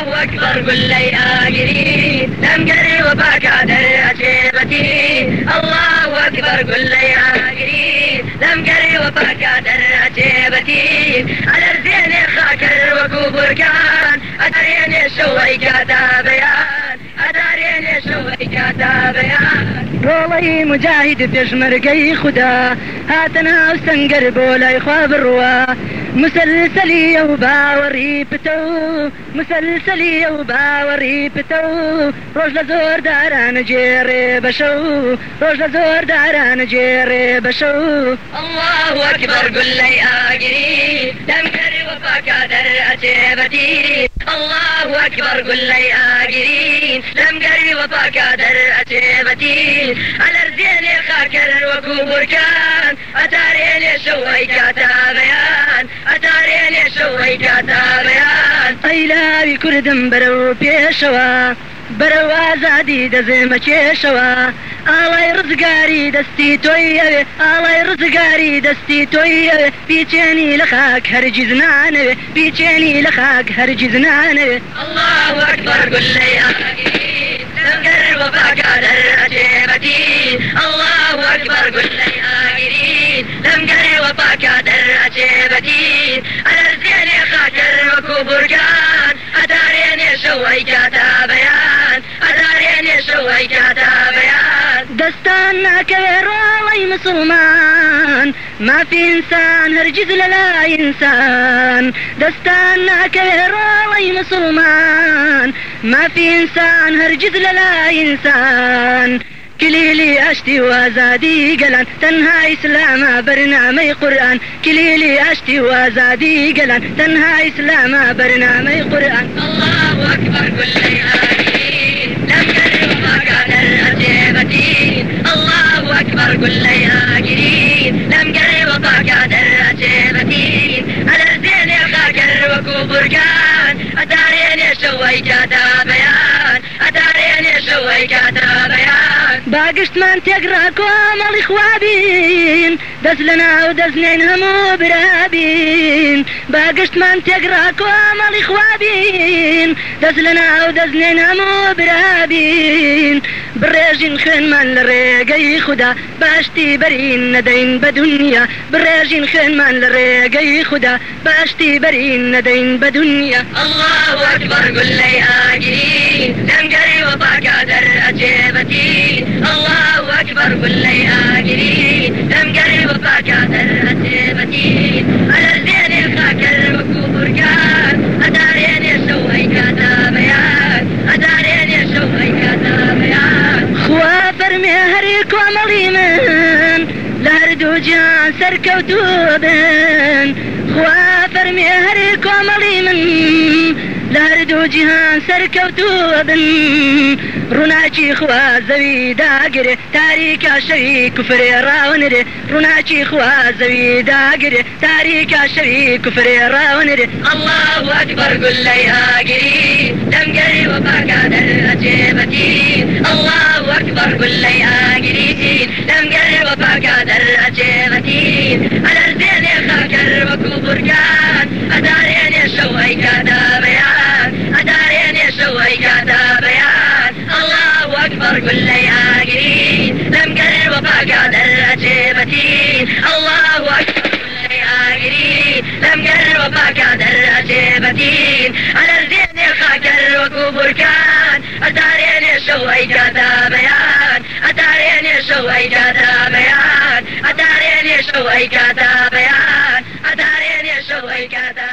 الله أكبر قل لي آقري لم قري وباك عدر عجيبتي الله أكبر قل لي آقري لم قري وباك عدر عجيبتي على الزين خاكر كان. شوي كتابيان أدريني شوي كتابيان ڕۆڵی مجاهید پێشمەرگەی خوددا هاتەنا و سنگەر بۆ لای خوا بڕوە مسلسلی ئەو باوەڕی پتە و مسلسلی ئەو باوەڕی پتە و ڕۆژ لە زۆر دارانە جێڕێ بەشە و ڕۆژ لە زۆر دارانە جێڕێ بەشە و الله أكبر قل لي آقري لم كري وفاك در أجيبتي. الله أكبر قل لي آقري لم وەپاکە دەرەتێبەتین ئەلەرزیێنێ خاکەرن وەکو بورکان. ئەتارێنێ شەوەی کاتابیان ئەتارێنێ شەوەی کاتابیان ئەیلاوی کوردم بەرە و پێشەوە بەرەوازادی دەزێمە کێشەوە. ئاڵای ڕزگاری دەستی تۆی ئەوێ ئاڵای ڕزگاری دەستی تۆی ئەوێ. پیچێنی لە خاک هەرگی زنانەوێ پیچێنی لە خاک هەرگی زنانەوێ الله وەکبەر گوشەی ئەخەگی وفاك در أجيبتي الله أكبر قل لي آقري لم كري وفاك أجيبتي على الزين خاكر وكبر كان أداريني شوي كتابيان أداريني شوي كتابيان دەستان ناکەوێ ڕاڵی مسلمان. مافی ئینسان هەرگیز لە لای ئینسان دەستان ناکەوێ ڕاڵی مسلمان. مافی ئینسان هەرگیز لە لای ئینسان کلیلی ئاشتی وازادی گەلان تەنها ئیسلامە بەرنامەی قورآن کلیلی ئاشتی وازادی گەلان تەنها ئیسلامە بەرنامەی قورآن الله لي آقري لم كري وفاك متين الله أكبر قل لي هاجرين لم قري وطاك دراتي متين أنا الزين يا خاكر وكو برقان أدارين يا شوي كاتا بيان. أدارين يا شوي كاتا بيان. باقشتمان تقرأكو مالي خوابين دەست لە ناو دەستێن هەموو برابین باگشتمان تێگرا کۆمەڵی خوابین دەست لە ناو دەستێن هەموو برابین لە ڕێگەی خوددا باشتی بەرین نەدەین بە دنیا بڕێژین خوێنمان لە ڕێگەی خوددا باشتی بەرین نەدەین بە دنیا الله أكبر قل لي آقري لم قري وفاك در أجيبتي الله أكبر قل لي آقري لم قري وفاك لە هەردوو جیان سەرکەوتوو بن خوا فەرمێ هەری کۆمەڵی من لە هەردوو جیهان سەرکەوتووە بن ڕووناچی خوا زەوی داگرێ تاریکا شەوی کوفرێ ڕاونرێ ڕووناچی خوا زەوی داگرێ تاریکا شەوی کوفرێ ڕاونرێ الله أكبر قل لي آقري لم قري وفاك در أجيبتي. الله أكبر قل لي آقري لم وفاك در أجيبتي على الزين خاكر وكبر كان أداريني شوي كتابيان أداريني شوي كتابيان الله أكبر قل لي آقري لم وفاك در أجيبتي الله أكبر قل لي آقري لم وفاك در أجيبتي على الزين خاكر وكبر كان أداريني Adarian Yeshua Ikata Be'an Adarian Yeshua Ikata Be'an Adarian Yeshua Ikata